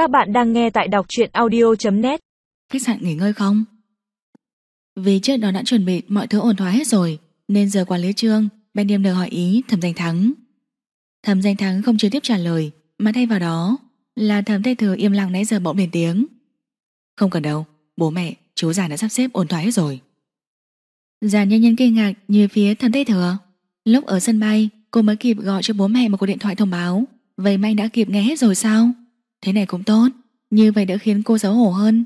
Các bạn đang nghe tại đọc truyện audio.net Khách sạn nghỉ ngơi không? Vì trước đó đã chuẩn bị mọi thứ ổn thỏa hết rồi Nên giờ quản lý trương Ben đêm được hỏi ý thẩm danh thắng. Thẩm danh thắng không trực tiếp trả lời Mà thay vào đó Là thẩm tây thừa im lặng nãy giờ bỗng lên tiếng. Không cần đâu Bố mẹ, chú già đã sắp xếp ổn thỏa hết rồi. Già nhân nhân kinh ngạc như phía thẩm tây thừa Lúc ở sân bay Cô mới kịp gọi cho bố mẹ một cuộc điện thoại thông báo. Vậy mà anh đã kịp nghe hết rồi sao? Thế này cũng tốt, Như vậy đỡ khiến cô xấu hổ hơn.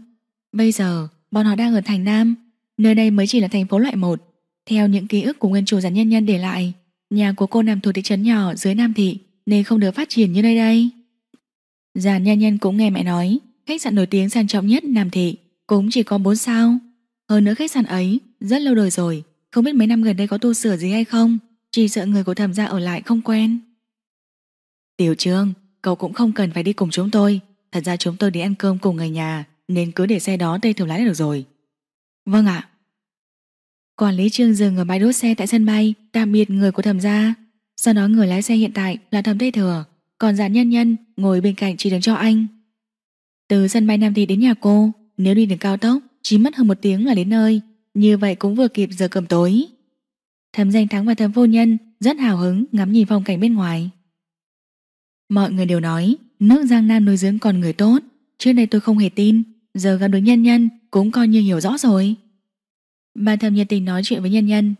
Bây giờ, bọn họ đang ở thành Nam, Nơi đây mới chỉ là thành phố loại 1 Theo những ký ức của nguyên chủ giản nhân nhân để lại, Nhà của cô nằm thuộc thị trấn nhỏ dưới Nam Thị, Nên không được phát triển như nơi đây. Giản nhân nhân cũng nghe mẹ nói, Khách sạn nổi tiếng sang trọng nhất Nam Thị Cũng chỉ có 4 sao. Hơn nữa khách sạn ấy rất lâu đời rồi, Không biết mấy năm gần đây có tu sửa gì hay không, Chỉ sợ người của thẩm gia ở lại không quen. Tiểu Trương Cậu cũng không cần phải đi cùng chúng tôi. Thật ra chúng tôi đi ăn cơm cùng người nhà, Nên cứ để xe đó Tây Thường lái được rồi. Vâng ạ. Quản lý Trương dừng ở bãi đỗ xe tại sân bay, Tạm biệt người của thẩm gia. Sau đó người lái xe hiện tại là thẩm Tây Thừa, Còn giản nhân nhân ngồi bên cạnh chỉ đứng cho anh. Từ sân bay Nam Thị đến nhà cô, Nếu đi đường cao tốc, Chỉ mất hơn một tiếng là đến nơi. Như vậy cũng vừa kịp giờ cầm tối. Thẩm danh thắng và thẩm vô nhân Rất hào hứng ngắm nhìn phong cảnh bên ngoài. Mọi người đều nói, Nước Giang Nam nuôi dưỡng con người tốt. Trước đây tôi không hề tin, Giờ gặp được nhân nhân cũng coi như hiểu rõ rồi. Bà thầm nhiệt tình nói chuyện với nhân nhân.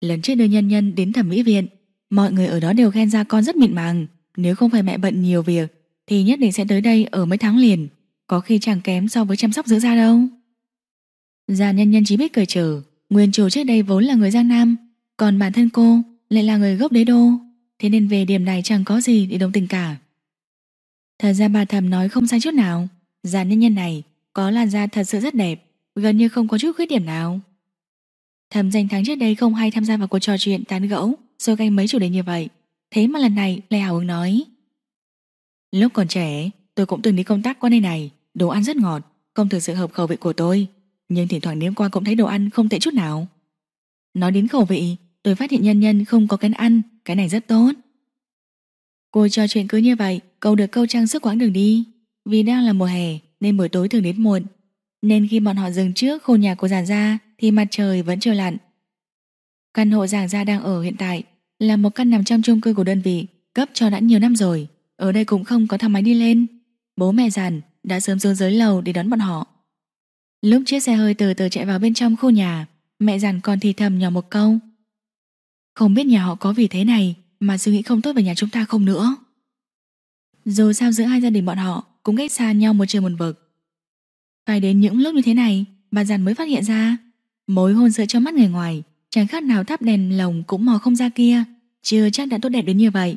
Lần trước đưa nhân nhân đến thẩm mỹ viện, Mọi người ở đó đều khen ra con rất mịn màng. Nếu không phải mẹ bận nhiều việc, Thì nhất định sẽ tới đây ở mấy tháng liền, Có khi chẳng kém so với chăm sóc dưỡng da đâu. Già nhân nhân chỉ biết cười trở Nguyên chủ trước đây vốn là người Giang Nam, Còn bản thân cô lại là người gốc đế đô. Thế nên về điểm này chẳng có gì để đồng tình cả. Thật ra bà thầm nói không sai chút nào. Già nhân nhân này Có làn da thật sự rất đẹp, Gần như không có chút khuyết điểm nào. Thầm danh thắng trước đây không hay tham gia vào cuộc trò chuyện tán gẫu Rồi canh mấy chủ đề như vậy. Thế mà lần này lại hào hứng nói. Lúc còn trẻ, Tôi cũng từng đi công tác qua nơi này, Đồ ăn rất ngọt, Không thực sự hợp khẩu vị của tôi. Nhưng thỉnh thoảng nếm qua cũng thấy đồ ăn không tệ chút nào. Nói đến khẩu vị, Tôi phát hiện nhân nhân không có cái ăn, Cái này rất tốt. Cô trò chuyện cứ như vậy Câu được câu trang sức quãng đường đi. Vì đang là mùa hè, nên buổi tối thường đến muộn. Nên khi bọn họ dừng trước khu nhà của giản gia, Thì mặt trời vẫn chưa lặn. Căn hộ giảng gia đang ở hiện tại Là một căn nằm trong chung cư của đơn vị Cấp cho đã nhiều năm rồi. Ở đây cũng không có thang máy đi lên. Bố mẹ giản đã sớm xuống dưới lầu để đón bọn họ. Lúc chiếc xe hơi từ từ chạy vào bên trong khu nhà, Mẹ giản còn thì thầm nhỏ một câu. Không biết nhà họ có vì thế này mà suy nghĩ không tốt về nhà chúng ta không nữa. Dù sao giữa hai gia đình bọn họ Cũng cách xa nhau một trời một vực. Phải đến những lúc như thế này, Bà giàn mới phát hiện ra, Mối hôn sự cho mắt người ngoài, Chẳng khác nào thắp đèn lồng cũng mò không ra kia, Chưa chắc đã tốt đẹp đến như vậy.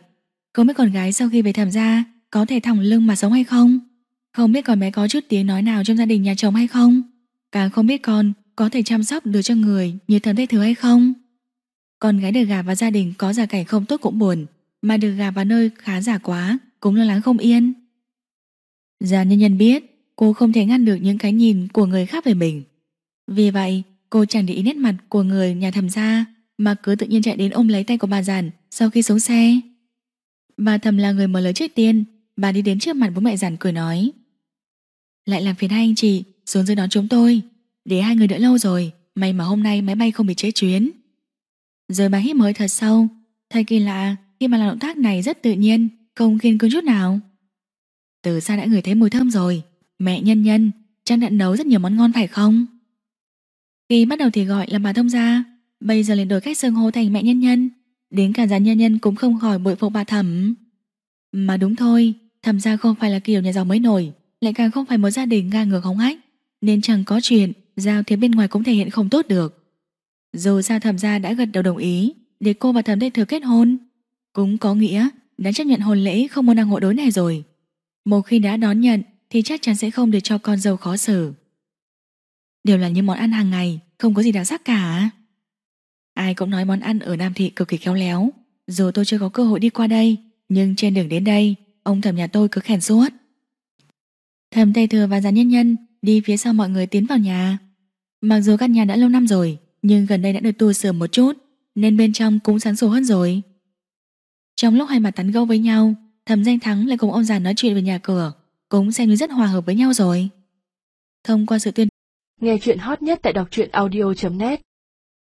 Không biết con gái sau khi về thẩm gia Có thể thòng lưng mà sống hay không? Không biết con bé có chút tiếng nói nào trong gia đình nhà chồng hay không? Càng không biết con Có thể chăm sóc được cho người như thần tây thứ hay không? Con gái được gả vào gia đình Có gia cảnh không tốt cũng buồn, Mà được gả vào nơi khá giả quá, Cũng lo lắng không yên. Già nhân nhân biết, Cô không thể ngăn được những cái nhìn của người khác về mình. Vì vậy, Cô chẳng để ý nét mặt của người nhà thầm gia Mà cứ tự nhiên chạy đến ôm lấy tay của bà giản Sau khi xuống xe. Bà thầm là người mở lời trước tiên, Bà đi đến trước mặt bố mẹ giản cười nói. Lại làm phiền hai anh chị, Xuống dưới đón chúng tôi, Để hai người đợi lâu rồi, May mà hôm nay máy bay không bị trễ chuyến. Rồi bà hít mới thật sâu. Thật kỳ lạ, khi mà làm động tác này rất tự nhiên, Không khiên cứng chút nào. Từ xa đã ngửi thấy mùi thơm rồi. Mẹ nhân nhân trang đã nấu rất nhiều món ngon phải không? Khi bắt đầu thì gọi là bà thông gia. Bây giờ liền đổi cách xưng hô thành mẹ nhân nhân. Đến cả già nhân nhân cũng không khỏi bội phục bà thẩm. Mà đúng thôi, Thẩm gia không phải là kiểu nhà giàu mới nổi, Lại càng không phải một gia đình ngang ngược hống hách. Nên chẳng có chuyện, Giao thế bên ngoài cũng thể hiện không tốt được. Dù sao thẩm gia đã gật đầu đồng ý, Để cô và thẩm tây thừa kết hôn. Cũng có nghĩa, đã chấp nhận hôn lễ không muốn năng hộ đối này rồi. Một khi đã đón nhận, Thì chắc chắn sẽ không để cho con dâu khó xử. Đều là những món ăn hàng ngày, Không có gì đặc sắc cả. Ai cũng nói món ăn ở Nam Thị cực kỳ khéo léo. Dù tôi chưa có cơ hội đi qua đây, Nhưng trên đường đến đây, Ông thẩm nhà tôi cứ khen suốt. Thẩm Tây Thừa và Gián Nhân Nhân Đi phía sau mọi người tiến vào nhà. Mặc dù căn nhà đã lâu năm rồi nhưng gần đây đã được tu sửa một chút, Nên bên trong cũng sáng sủa hơn rồi Trong lúc hai mặt tán gẫu với nhau, Thẩm Danh Thắng lại cùng ông già nói chuyện về nhà cửa, cũng xem như rất hòa hợp với nhau rồi. Thông qua sự tuyên Nghe chuyện hot nhất tại đọc truyện audio.net